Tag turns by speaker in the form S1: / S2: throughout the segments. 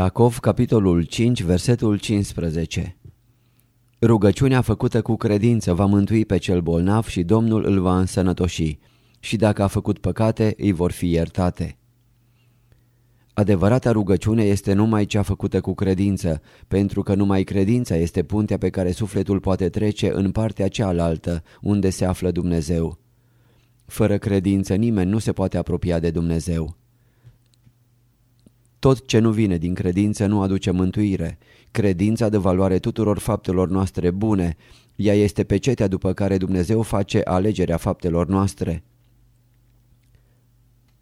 S1: Iacov, capitolul 5, versetul 15 Rugăciunea făcută cu credință va mântui pe cel bolnav și Domnul îl va însănătoși și dacă a făcut păcate, îi vor fi iertate. Adevărata rugăciune este numai cea făcută cu credință, pentru că numai credința este puntea pe care sufletul poate trece în partea cealaltă, unde se află Dumnezeu. Fără credință nimeni nu se poate apropia de Dumnezeu. Tot ce nu vine din credință nu aduce mântuire. Credința de valoare tuturor faptelor noastre bune. Ea este pecetea după care Dumnezeu face alegerea faptelor noastre.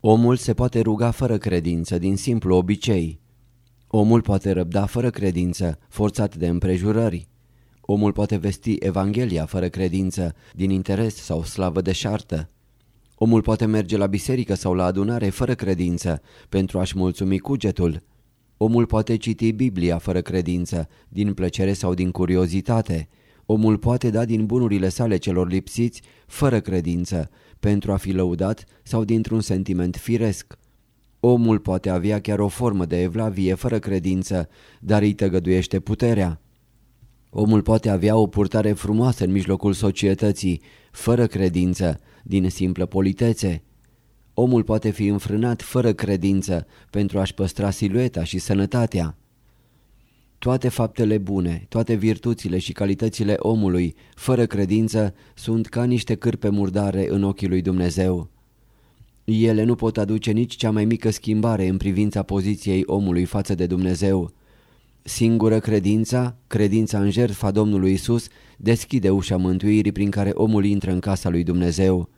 S1: Omul se poate ruga fără credință, din simplu obicei. Omul poate răbda fără credință, forțat de împrejurări. Omul poate vesti Evanghelia fără credință, din interes sau slavă de șartă. Omul poate merge la biserică sau la adunare fără credință, pentru a-și mulțumi cugetul. Omul poate citi Biblia fără credință, din plăcere sau din curiozitate. Omul poate da din bunurile sale celor lipsiți fără credință, pentru a fi lăudat sau dintr-un sentiment firesc. Omul poate avea chiar o formă de evlavie fără credință, dar îi tăgăduiește puterea. Omul poate avea o purtare frumoasă în mijlocul societății, fără credință, din simplă politețe. Omul poate fi înfrânat fără credință pentru a-și păstra silueta și sănătatea. Toate faptele bune, toate virtuțile și calitățile omului, fără credință, sunt ca niște cârpe murdare în ochii lui Dumnezeu. Ele nu pot aduce nici cea mai mică schimbare în privința poziției omului față de Dumnezeu. Singură credința, credința în jertfa Domnului Isus, deschide ușa mântuirii prin care omul intră în casa lui Dumnezeu.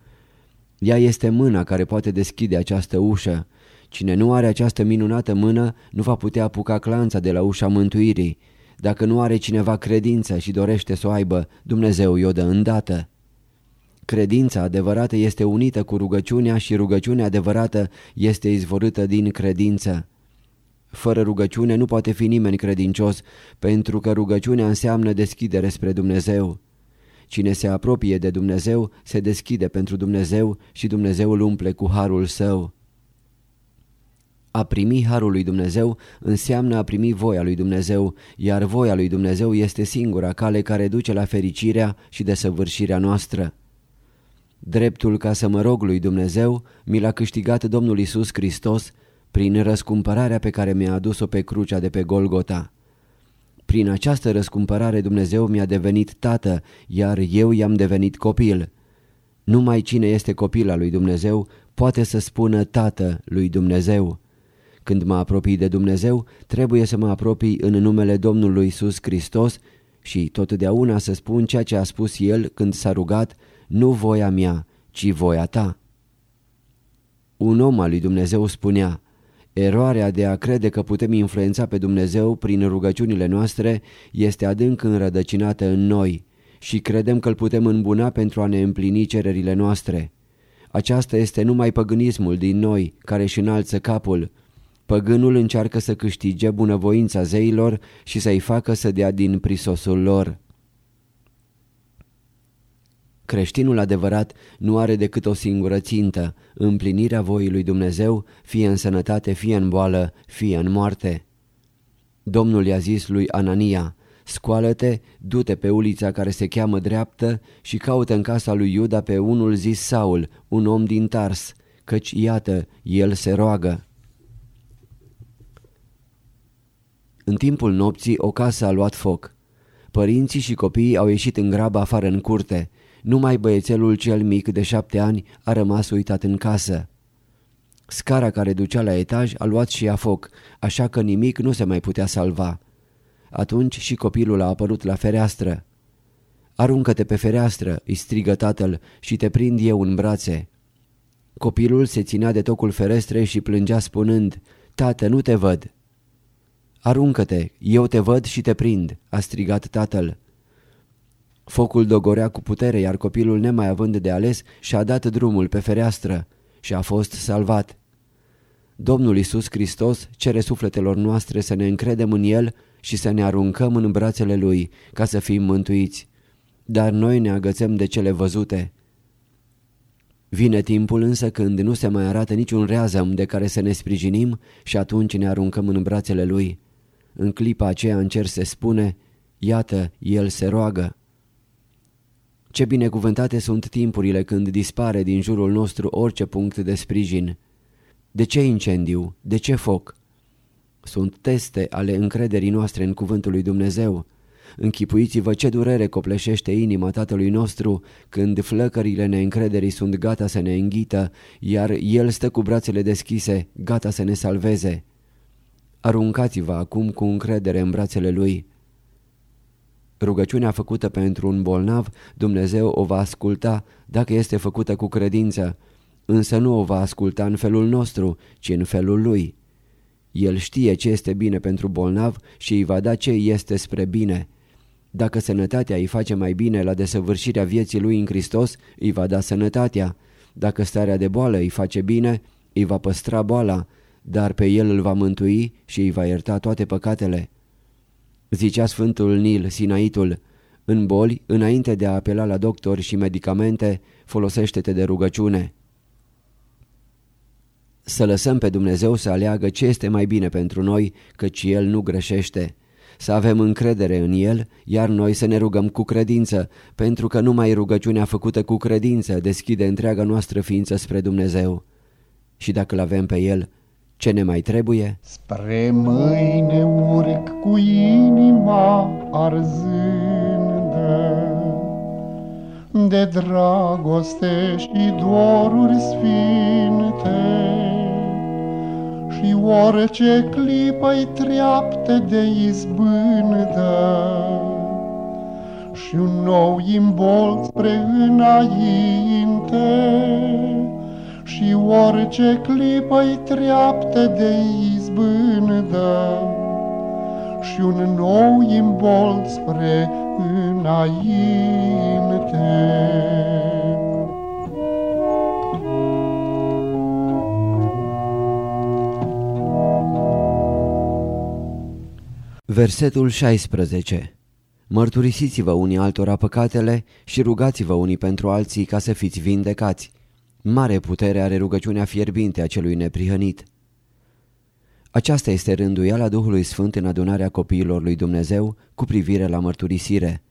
S1: Ea este mâna care poate deschide această ușă. Cine nu are această minunată mână nu va putea apuca clanța de la ușa mântuirii. Dacă nu are cineva credință și dorește să o aibă, Dumnezeu i-o dă îndată. Credința adevărată este unită cu rugăciunea și rugăciunea adevărată este izvorâtă din credință. Fără rugăciune nu poate fi nimeni credincios, pentru că rugăciunea înseamnă deschidere spre Dumnezeu. Cine se apropie de Dumnezeu se deschide pentru Dumnezeu și Dumnezeu îl umple cu harul său. A primi harul lui Dumnezeu înseamnă a primi voia lui Dumnezeu, iar voia lui Dumnezeu este singura cale care duce la fericirea și desăvârșirea noastră. Dreptul ca să mă rog lui Dumnezeu mi l-a câștigat Domnul Isus Hristos prin răscumpărarea pe care mi-a adus-o pe crucea de pe Golgota. Prin această răscumpărare Dumnezeu mi-a devenit tată, iar eu i-am devenit copil. Numai cine este copil al lui Dumnezeu poate să spună tată lui Dumnezeu. Când mă apropii de Dumnezeu, trebuie să mă apropii în numele Domnului Isus Hristos și totdeauna să spun ceea ce a spus El când s-a rugat, nu voia mea, ci voia ta. Un om al lui Dumnezeu spunea, Eroarea de a crede că putem influența pe Dumnezeu prin rugăciunile noastre este adânc înrădăcinată în noi și credem că îl putem îmbuna pentru a ne împlini cererile noastre. Aceasta este numai păgânismul din noi care își înalță capul. Păgânul încearcă să câștige bunăvoința zeilor și să-i facă să dea din prisosul lor. Creștinul adevărat nu are decât o singură țintă, împlinirea voii lui Dumnezeu, fie în sănătate, fie în boală, fie în moarte. Domnul i-a zis lui Anania, scoală-te, du-te pe ulița care se cheamă dreaptă și caută în casa lui Iuda pe unul zis Saul, un om din Tars, căci iată, el se roagă. În timpul nopții o casă a luat foc. Părinții și copiii au ieșit în grabă afară în curte. Numai băiețelul cel mic de șapte ani a rămas uitat în casă. Scara care ducea la etaj a luat și a foc, așa că nimic nu se mai putea salva. Atunci și copilul a apărut la fereastră. Aruncă-te pe fereastră, îi strigă tatăl, și te prind eu în brațe. Copilul se ținea de tocul ferestrei și plângea spunând, Tată, nu te văd. Aruncă-te, eu te văd și te prind, a strigat tatăl. Focul dogorea cu putere, iar copilul, nemai având de ales, și-a dat drumul pe fereastră și a fost salvat. Domnul Isus Hristos cere sufletelor noastre să ne încredem în El și să ne aruncăm în brațele Lui ca să fim mântuiți. Dar noi ne agățăm de cele văzute. Vine timpul însă când nu se mai arată niciun reazăm de care să ne sprijinim și atunci ne aruncăm în brațele Lui. În clipa aceea în cer se spune, iată, El se roagă. Ce binecuvântate sunt timpurile când dispare din jurul nostru orice punct de sprijin. De ce incendiu? De ce foc? Sunt teste ale încrederii noastre în cuvântul lui Dumnezeu. Închipuiți-vă ce durere copleșește inima tatălui nostru când flăcările neîncrederii sunt gata să ne înghită, iar el stă cu brațele deschise, gata să ne salveze. Aruncați-vă acum cu încredere în brațele lui. Rugăciunea făcută pentru un bolnav, Dumnezeu o va asculta dacă este făcută cu credință, însă nu o va asculta în felul nostru, ci în felul lui. El știe ce este bine pentru bolnav și îi va da ce este spre bine. Dacă sănătatea îi face mai bine la desăvârșirea vieții lui în Hristos, îi va da sănătatea. Dacă starea de boală îi face bine, îi va păstra boala, dar pe el îl va mântui și îi va ierta toate păcatele. Zicea Sfântul Nil, Sinaitul, în boli, înainte de a apela la doctori și medicamente, folosește-te de rugăciune. Să lăsăm pe Dumnezeu să aleagă ce este mai bine pentru noi, căci El nu greșește. Să avem încredere în El, iar noi să ne rugăm cu credință, pentru că numai rugăciunea făcută cu credință deschide întreaga noastră ființă spre Dumnezeu. Și dacă îl avem pe El, ce ne mai trebuie?
S2: Spre mâine urc cu inima arzândă. De dragoste și doruri sfinte. Și orice clipă-i treaptă de izbândă. Și un nou imbol spre înainte și orice clipă-i treaptă de izbândă și un nou imbol spre înainte.
S1: Versetul 16 Mărturisiți-vă unii altora păcatele și rugați-vă unii pentru alții ca să fiți vindecați. Mare putere are rugăciunea fierbinte a celui neprihănit. Aceasta este rânduiala Duhului Sfânt în adunarea copiilor lui Dumnezeu cu privire la mărturisire.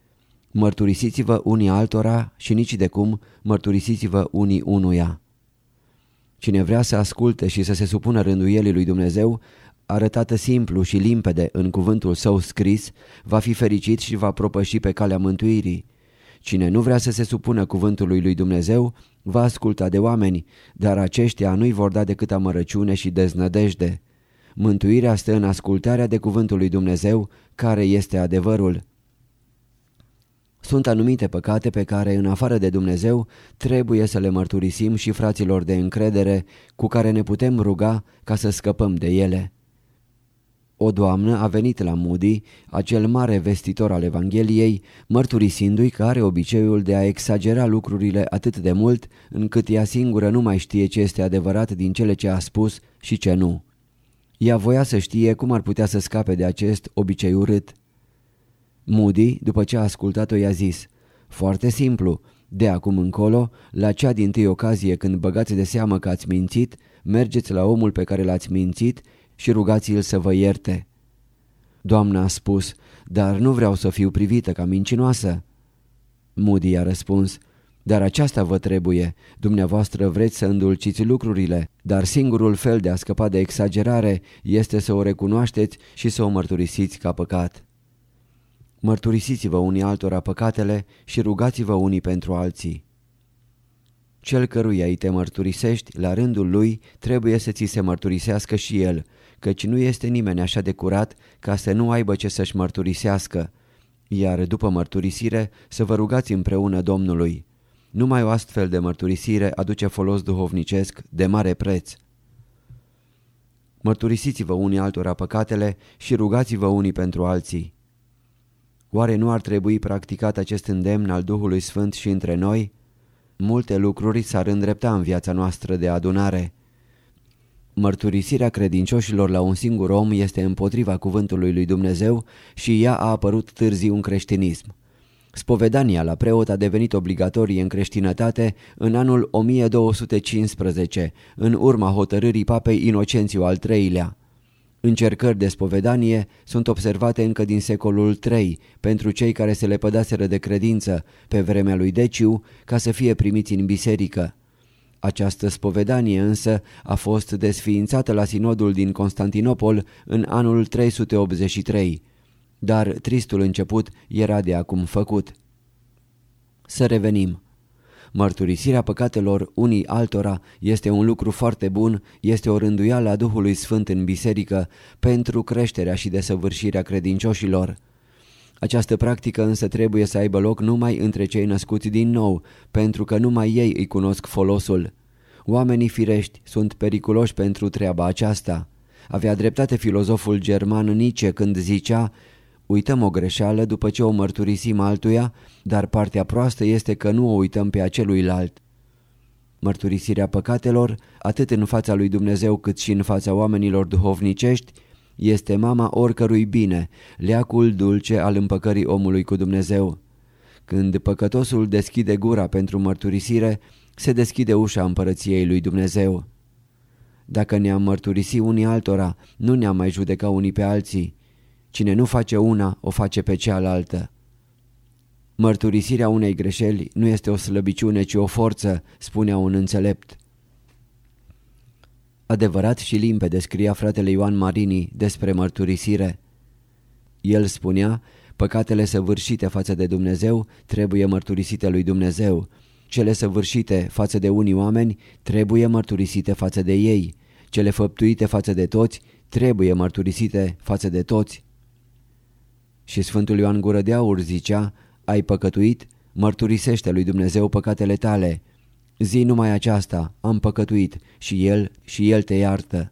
S1: Mărturisiți-vă unii altora și nici de cum mărturisiți-vă unii unuia. Cine vrea să asculte și să se supună rânduielii lui Dumnezeu, arătată simplu și limpede în cuvântul său scris, va fi fericit și va propăși pe calea mântuirii. Cine nu vrea să se supună cuvântului lui Dumnezeu, va asculta de oameni, dar aceștia nu-i vor da decât amărăciune și deznădejde. Mântuirea stă în ascultarea de cuvântul lui Dumnezeu, care este adevărul. Sunt anumite păcate pe care, în afară de Dumnezeu, trebuie să le mărturisim și fraților de încredere cu care ne putem ruga ca să scăpăm de ele. O doamnă a venit la Moody, acel mare vestitor al Evangheliei, mărturisindu-i că are obiceiul de a exagera lucrurile atât de mult încât ea singură nu mai știe ce este adevărat din cele ce a spus și ce nu. Ea voia să știe cum ar putea să scape de acest obicei urât. Moody, după ce a ascultat-o, i-a zis, Foarte simplu, de acum încolo, la cea din tâi ocazie când băgați de seamă că ați mințit, mergeți la omul pe care l-ați mințit și rugați-l să vă ierte. Doamna a spus, dar nu vreau să fiu privită ca mincinoasă. Moody a răspuns, dar aceasta vă trebuie. Dumneavoastră vreți să îndulciți lucrurile, dar singurul fel de a scăpa de exagerare este să o recunoașteți și să o mărturisiți ca păcat. Mărturisiți-vă unii altora păcatele și rugați-vă unii pentru alții. Cel căruia îi te mărturisești, la rândul lui, trebuie să ți se mărturisească și el, căci nu este nimeni așa de curat ca să nu aibă ce să-și mărturisească, iar după mărturisire să vă rugați împreună Domnului. Numai o astfel de mărturisire aduce folos duhovnicesc de mare preț. Mărturisiți-vă unii altora păcatele și rugați-vă unii pentru alții. Oare nu ar trebui practicat acest îndemn al Duhului Sfânt și între noi? Multe lucruri s-ar îndrepta în viața noastră de adunare. Mărturisirea credincioșilor la un singur om este împotriva cuvântului lui Dumnezeu și ea a apărut târziu în creștinism. Spovedania la preot a devenit obligatorie în creștinătate în anul 1215, în urma hotărârii papei Inocențiu al III-lea. Încercări de spovedanie sunt observate încă din secolul III pentru cei care se lepădaseră de credință pe vremea lui Deciu ca să fie primiți în biserică. Această spovedanie însă a fost desființată la sinodul din Constantinopol în anul 383, dar tristul început era de acum făcut. Să revenim. Mărturisirea păcatelor unii altora este un lucru foarte bun, este o rânduială a Duhului Sfânt în biserică pentru creșterea și desăvârșirea credincioșilor. Această practică însă trebuie să aibă loc numai între cei născuți din nou, pentru că numai ei îi cunosc folosul. Oamenii firești sunt periculoși pentru treaba aceasta. Avea dreptate filozoful german Nietzsche când zicea Uităm o greșeală după ce o mărturisim altuia, dar partea proastă este că nu o uităm pe aceluilalt. Mărturisirea păcatelor, atât în fața lui Dumnezeu cât și în fața oamenilor duhovnicești, este mama oricărui bine, leacul dulce al împăcării omului cu Dumnezeu. Când păcătosul deschide gura pentru mărturisire, se deschide ușa împărăției lui Dumnezeu. Dacă ne-am mărturisi unii altora, nu ne-am mai judeca unii pe alții. Cine nu face una, o face pe cealaltă. Mărturisirea unei greșeli nu este o slăbiciune, ci o forță, spunea un înțelept. Adevărat și limpede scria fratele Ioan Marini despre mărturisire. El spunea, păcatele săvârșite față de Dumnezeu trebuie mărturisite lui Dumnezeu. Cele săvârșite față de unii oameni trebuie mărturisite față de ei. Cele făptuite față de toți trebuie mărturisite față de toți. Și Sfântul Ioan Gură de Aur zicea, ai păcătuit? Mărturisește lui Dumnezeu păcatele tale. Zi numai aceasta, am păcătuit și El și El te iartă.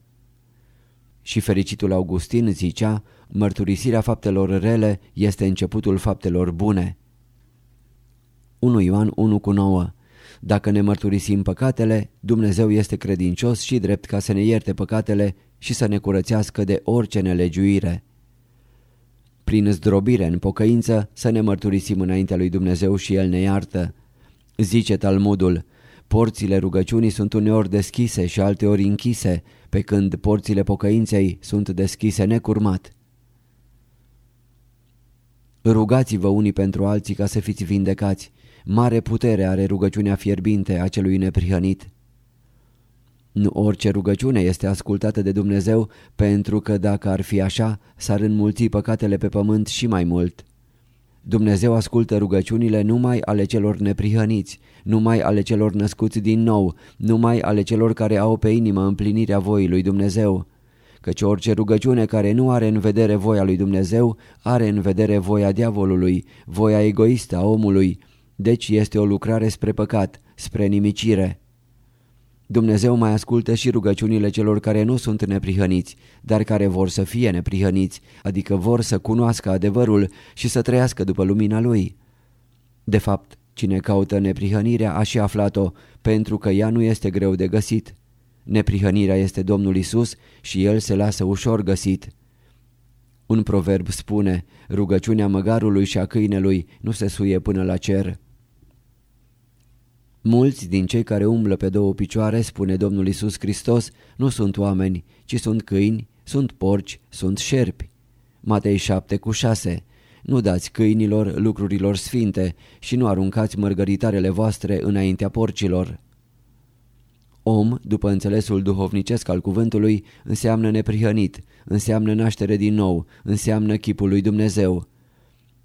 S1: Și fericitul Augustin zicea, mărturisirea faptelor rele este începutul faptelor bune. 1 Ioan 1 cu 9 Dacă ne mărturisim păcatele, Dumnezeu este credincios și drept ca să ne ierte păcatele și să ne curățească de orice nelegiuire prin zdrobire în pocăință, să ne mărturisim înaintea lui Dumnezeu și El ne iartă. Zice Talmudul, porțile rugăciunii sunt uneori deschise și alteori închise, pe când porțile pocăinței sunt deschise necurmat. Rugați-vă unii pentru alții ca să fiți vindecați. Mare putere are rugăciunea fierbinte a celui neprihănit. Nu orice rugăciune este ascultată de Dumnezeu, pentru că dacă ar fi așa, s-ar înmulți păcatele pe pământ și mai mult. Dumnezeu ascultă rugăciunile numai ale celor neprihăniți, numai ale celor născuți din nou, numai ale celor care au pe inimă împlinirea voii lui Dumnezeu. Căci orice rugăciune care nu are în vedere voia lui Dumnezeu, are în vedere voia diavolului, voia egoistă a omului, deci este o lucrare spre păcat, spre nimicire. Dumnezeu mai ascultă și rugăciunile celor care nu sunt neprihăniți, dar care vor să fie neprihăniți, adică vor să cunoască adevărul și să trăiască după lumina Lui. De fapt, cine caută neprihănirea a și aflat-o, pentru că ea nu este greu de găsit. Neprihănirea este Domnul Isus și El se lasă ușor găsit. Un proverb spune, rugăciunea măgarului și a câinelui nu se suie până la cer. Mulți din cei care umblă pe două picioare, spune Domnul Isus Hristos, nu sunt oameni, ci sunt câini, sunt porci, sunt șerpi. Matei 7 cu 6 Nu dați câinilor lucrurilor sfinte și nu aruncați mărgăritarele voastre înaintea porcilor. Om, după înțelesul duhovnicesc al cuvântului, înseamnă neprihănit, înseamnă naștere din nou, înseamnă chipul lui Dumnezeu.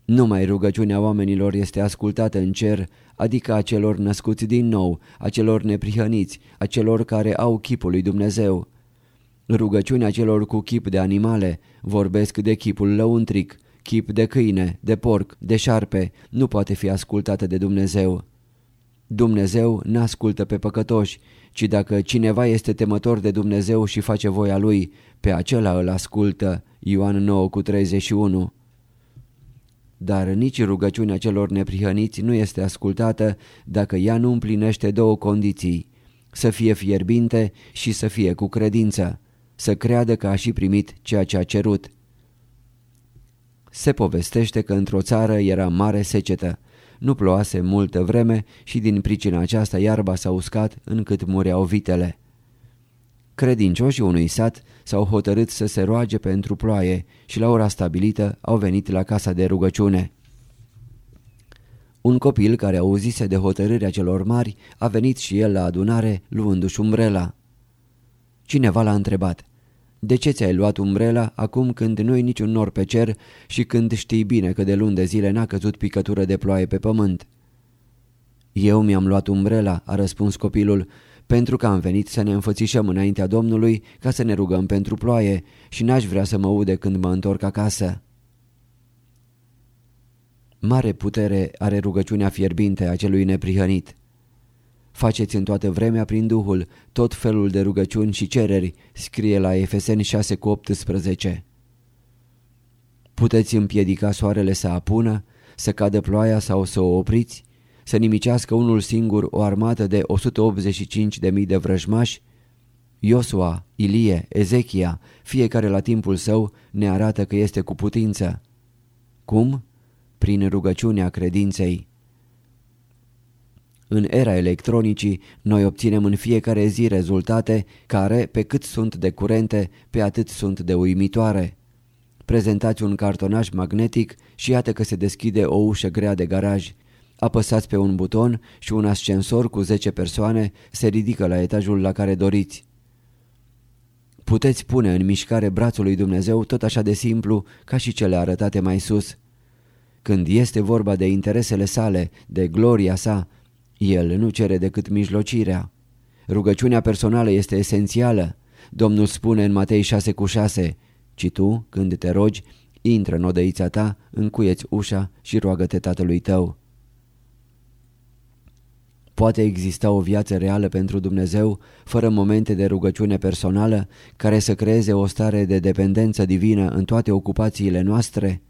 S1: Numai rugăciunea oamenilor este ascultată în cer, adică a celor născuți din nou, a celor neprihăniți, a celor care au chipul lui Dumnezeu. Rugăciunea celor cu chip de animale vorbesc de chipul lăuntric, chip de câine, de porc, de șarpe, nu poate fi ascultată de Dumnezeu. Dumnezeu n-ascultă pe păcătoși, ci dacă cineva este temător de Dumnezeu și face voia lui, pe acela îl ascultă. Ioan 9 cu 31 dar nici rugăciunea celor neprihăniți nu este ascultată dacă ea nu împlinește două condiții, să fie fierbinte și să fie cu credință, să creadă că a și primit ceea ce a cerut. Se povestește că într-o țară era mare secetă. Nu ploase multă vreme și din pricina aceasta iarba s-a uscat încât mureau vitele. Credincioșii unui sat s-au hotărât să se roage pentru ploaie și la ora stabilită au venit la casa de rugăciune. Un copil care auzise de hotărârea celor mari a venit și el la adunare luându-și umbrela. Cineva l-a întrebat, de ce ți-ai luat umbrela acum când nu-i niciun nor pe cer și când știi bine că de luni de zile n-a căzut picătură de ploaie pe pământ? Eu mi-am luat umbrela, a răspuns copilul, pentru că am venit să ne înfățișăm înaintea Domnului ca să ne rugăm pentru ploaie și n-aș vrea să mă ude când mă întorc acasă. Mare putere are rugăciunea fierbinte a celui neprihănit. Faceți în toată vremea prin Duhul tot felul de rugăciuni și cereri, scrie la Efeseni 6 cu 18. Puteți împiedica soarele să apună, să cadă ploaia sau să o opriți, să nimicească unul singur o armată de 185.000 de vrăjmași? Iosua, Ilie, Ezechia, fiecare la timpul său ne arată că este cu putință. Cum? Prin rugăciunea credinței. În era electronicii, noi obținem în fiecare zi rezultate care, pe cât sunt de curente, pe atât sunt de uimitoare. Prezentați un cartonaj magnetic și iată că se deschide o ușă grea de garaj. Apăsați pe un buton și un ascensor cu 10 persoane se ridică la etajul la care doriți. Puteți pune în mișcare brațul lui Dumnezeu tot așa de simplu ca și cele arătate mai sus. Când este vorba de interesele sale, de gloria sa, el nu cere decât mijlocirea. Rugăciunea personală este esențială. Domnul spune în Matei 6 cu 6, ci tu, când te rogi, intră în odăița ta, încuieți ușa și roagă-te tatălui tău. Poate exista o viață reală pentru Dumnezeu fără momente de rugăciune personală care să creeze o stare de dependență divină în toate ocupațiile noastre?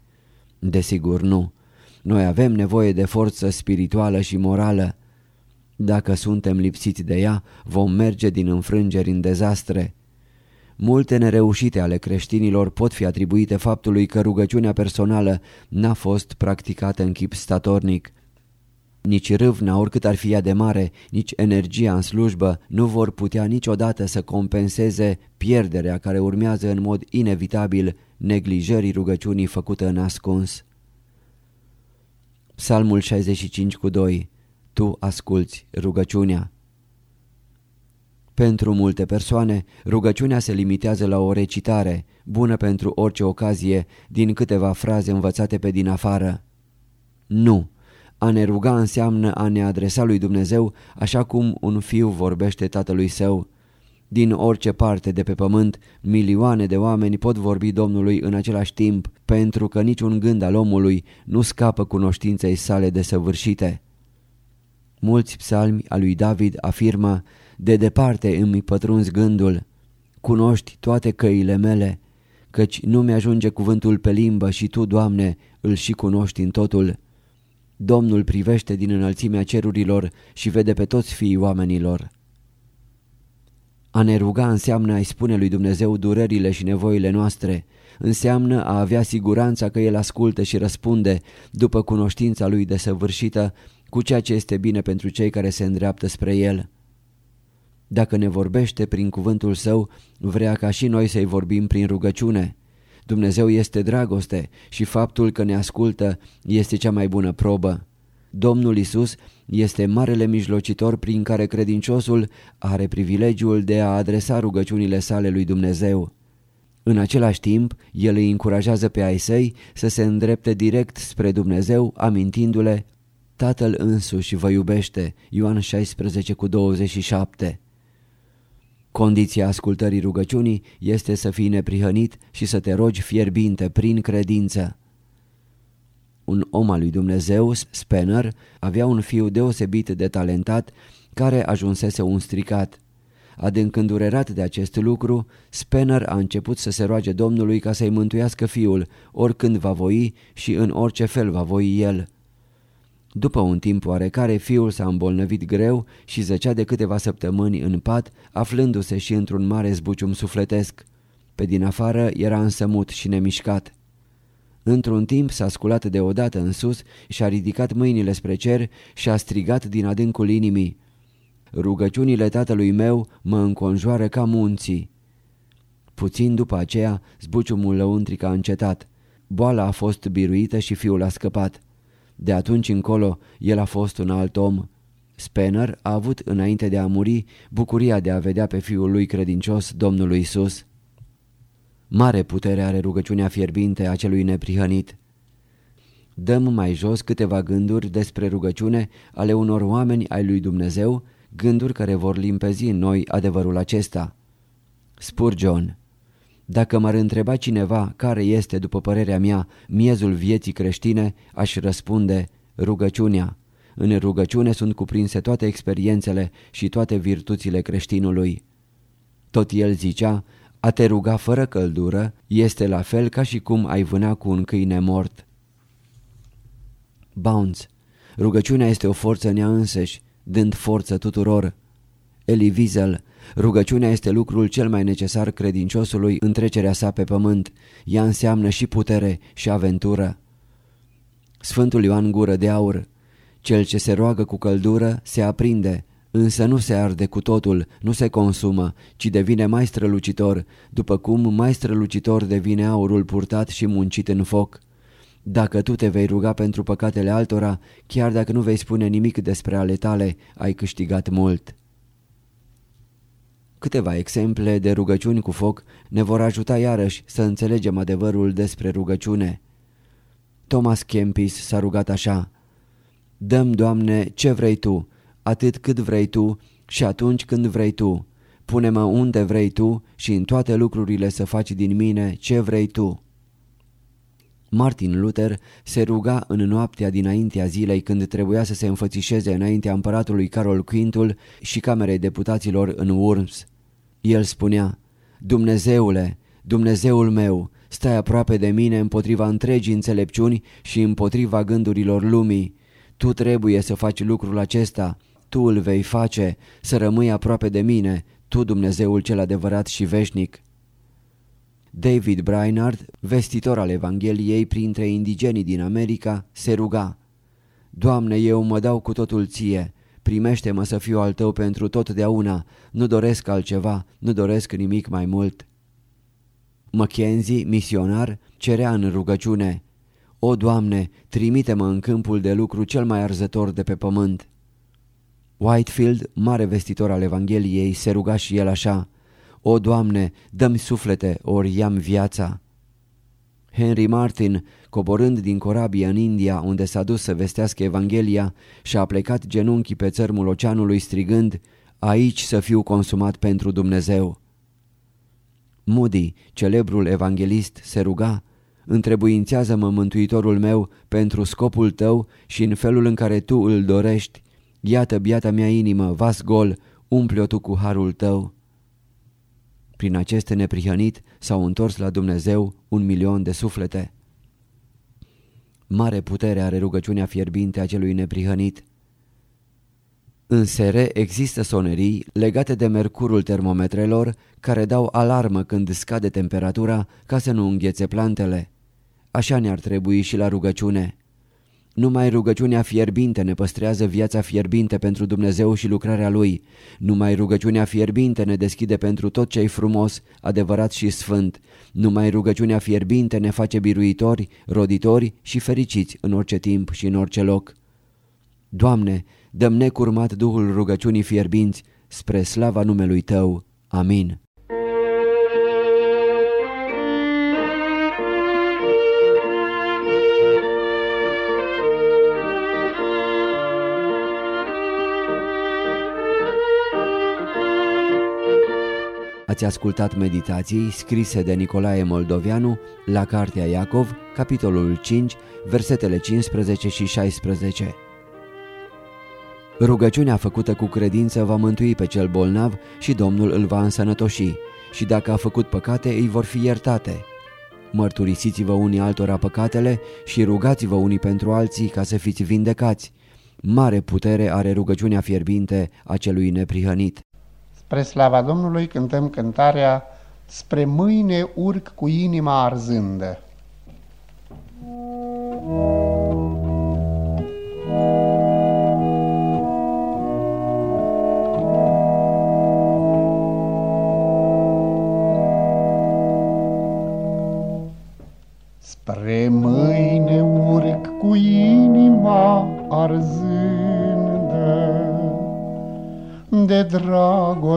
S1: Desigur nu. Noi avem nevoie de forță spirituală și morală. Dacă suntem lipsiți de ea, vom merge din înfrângeri în dezastre. Multe nereușite ale creștinilor pot fi atribuite faptului că rugăciunea personală n-a fost practicată în chip statornic. Nici râvna, oricât ar fi ea de mare, nici energia în slujbă nu vor putea niciodată să compenseze pierderea care urmează în mod inevitabil neglijării rugăciunii făcută în ascuns. Psalmul 65 cu 2 Tu asculți rugăciunea. Pentru multe persoane, rugăciunea se limitează la o recitare, bună pentru orice ocazie, din câteva fraze învățate pe din afară. Nu! A ne ruga înseamnă a ne adresa lui Dumnezeu așa cum un fiu vorbește tatălui său. Din orice parte de pe pământ, milioane de oameni pot vorbi Domnului în același timp, pentru că niciun gând al omului nu scapă cunoștinței sale desăvârșite. Mulți psalmi al lui David afirmă, de departe îmi pătrunzi gândul, cunoști toate căile mele, căci nu mi-ajunge cuvântul pe limbă și Tu, Doamne, îl și cunoști în totul. Domnul privește din înălțimea cerurilor și vede pe toți fiii oamenilor. A ne ruga înseamnă a-i spune lui Dumnezeu durerile și nevoile noastre, înseamnă a avea siguranța că El ascultă și răspunde după cunoștința Lui desăvârșită cu ceea ce este bine pentru cei care se îndreaptă spre El. Dacă ne vorbește prin cuvântul Său, vrea ca și noi să-i vorbim prin rugăciune. Dumnezeu este dragoste și faptul că ne ascultă este cea mai bună probă. Domnul Isus este marele mijlocitor prin care credinciosul are privilegiul de a adresa rugăciunile sale lui Dumnezeu. În același timp, el îi încurajează pe ai săi să se îndrepte direct spre Dumnezeu, amintindu-le Tatăl însuși vă iubește, Ioan 16 cu 27. Condiția ascultării rugăciunii este să fii neprihănit și să te rogi fierbinte prin credință. Un om al lui Dumnezeu, Spener, avea un fiu deosebit de talentat care ajunsese un stricat. Adânc îndurerat de acest lucru, Spener a început să se roage Domnului ca să-i mântuiască fiul, oricând va voi și în orice fel va voi el. După un timp oarecare, fiul s-a îmbolnăvit greu și zăcea de câteva săptămâni în pat, aflându-se și într-un mare zbucium sufletesc. Pe din afară era însă mut și nemișcat. Într-un timp s-a sculat deodată în sus și a ridicat mâinile spre cer și a strigat din adâncul inimii. Rugăciunile tatălui meu mă înconjoară ca munții. Puțin după aceea, zbuciumul lăuntric a încetat. Boala a fost biruită și fiul a scăpat. De atunci încolo, el a fost un alt om. Spener a avut, înainte de a muri, bucuria de a vedea pe fiul lui credincios, Domnul Isus. Mare putere are rugăciunea fierbinte a celui neprihănit. Dăm mai jos câteva gânduri despre rugăciune ale unor oameni ai lui Dumnezeu, gânduri care vor limpezi în noi adevărul acesta. Spurgeon Dacă m-ar întreba cineva care este, după părerea mea, miezul vieții creștine, aș răspunde rugăciunea. În rugăciune sunt cuprinse toate experiențele și toate virtuțile creștinului. Tot el zicea, a te ruga fără căldură este la fel ca și cum ai vâna cu un câine mort. Bounce. Rugăciunea este o forță în ea însăși, dând forță tuturor. Eli Wiesel. Rugăciunea este lucrul cel mai necesar credinciosului în trecerea sa pe pământ. Ea înseamnă și putere și aventură. Sfântul Ioan Gură de Aur. Cel ce se roagă cu căldură se aprinde, însă nu se arde cu totul, nu se consumă, ci devine mai strălucitor, după cum mai strălucitor devine aurul purtat și muncit în foc. Dacă tu te vei ruga pentru păcatele altora, chiar dacă nu vei spune nimic despre ale tale, ai câștigat mult. Câteva exemple de rugăciuni cu foc ne vor ajuta iarăși să înțelegem adevărul despre rugăciune. Thomas Kempis s-a rugat așa, Dăm, Doamne, ce vrei Tu, atât cât vrei Tu și atunci când vrei Tu. Pune-mă unde vrei Tu și în toate lucrurile să faci din mine ce vrei Tu. Martin Luther se ruga în noaptea dinaintea zilei când trebuia să se înfățișeze înaintea împăratului Carol Quintul și Camerei Deputaților în Worms. El spunea, Dumnezeule, Dumnezeul meu, stai aproape de mine împotriva întregii înțelepciuni și împotriva gândurilor lumii. Tu trebuie să faci lucrul acesta, tu îl vei face, să rămâi aproape de mine, tu Dumnezeul cel adevărat și veșnic. David Brainard, vestitor al Evangheliei printre indigenii din America, se ruga Doamne, eu mă dau cu totul ție, primește-mă să fiu al tău pentru totdeauna, nu doresc altceva, nu doresc nimic mai mult. Mackenzie, misionar, cerea în rugăciune O, Doamne, trimite-mă în câmpul de lucru cel mai arzător de pe pământ. Whitefield, mare vestitor al Evangheliei, se ruga și el așa o, Doamne, dă-mi suflete, ori i-am viața. Henry Martin, coborând din corabie în India, unde s-a dus să vestească Evanghelia, și-a plecat genunchii pe țărmul oceanului strigând, Aici să fiu consumat pentru Dumnezeu. Moody, celebrul evanghelist, se ruga, Întrebuințează-mă, Mântuitorul meu, pentru scopul tău și în felul în care tu îl dorești. Iată biata mea inimă, vas gol, umple-o tu cu harul tău. Prin acest neprihănit s-au întors la Dumnezeu un milion de suflete. Mare putere are rugăciunea fierbinte a celui neprihănit. În sere există sonerii legate de mercurul termometrelor care dau alarmă când scade temperatura ca să nu înghețe plantele. Așa ne-ar trebui și la rugăciune. Numai rugăciunea fierbinte ne păstrează viața fierbinte pentru Dumnezeu și lucrarea Lui. Numai rugăciunea fierbinte ne deschide pentru tot ce-i frumos, adevărat și sfânt. Numai rugăciunea fierbinte ne face biruitori, roditori și fericiți în orice timp și în orice loc. Doamne, dăm necurmat Duhul rugăciunii fierbinți spre slava numelui Tău. Amin. Ați ascultat meditații scrise de Nicolae Moldovianu la Cartea Iacov, capitolul 5, versetele 15 și 16. Rugăciunea făcută cu credință va mântui pe cel bolnav și Domnul îl va însănătoși și dacă a făcut păcate îi vor fi iertate. Mărturisiți-vă unii altora păcatele și rugați-vă unii pentru alții ca să fiți vindecați. Mare putere are rugăciunea fierbinte a celui neprihănit.
S2: Spre slava Domnului cântăm cântarea Spre mâine urc cu inima arzândă. Spre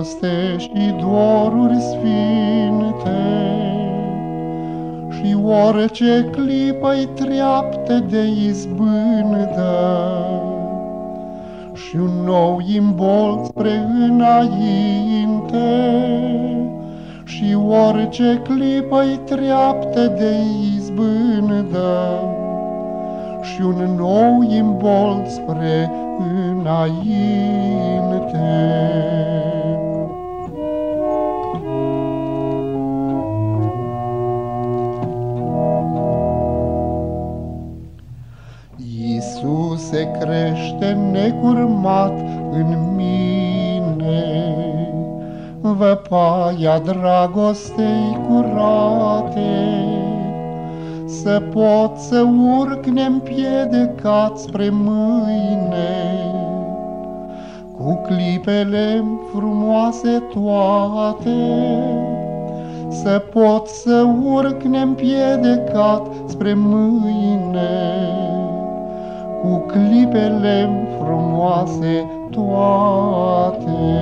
S2: dragoste și doruri sfinte. Și orice clipă-i treaptă de izbândă. Și un nou imbol spre înainte. Și orice clipă-i treaptă de izbândă. Și un nou imbol spre înainte. Crește necurmat în mine, Văpaia dragostei curate, să pot să urc neîmpiedecat spre mâine, Cu clipele frumoase toate, Să pot să urc neîmpiedecat spre mâine, Cu clipele frumoase toate.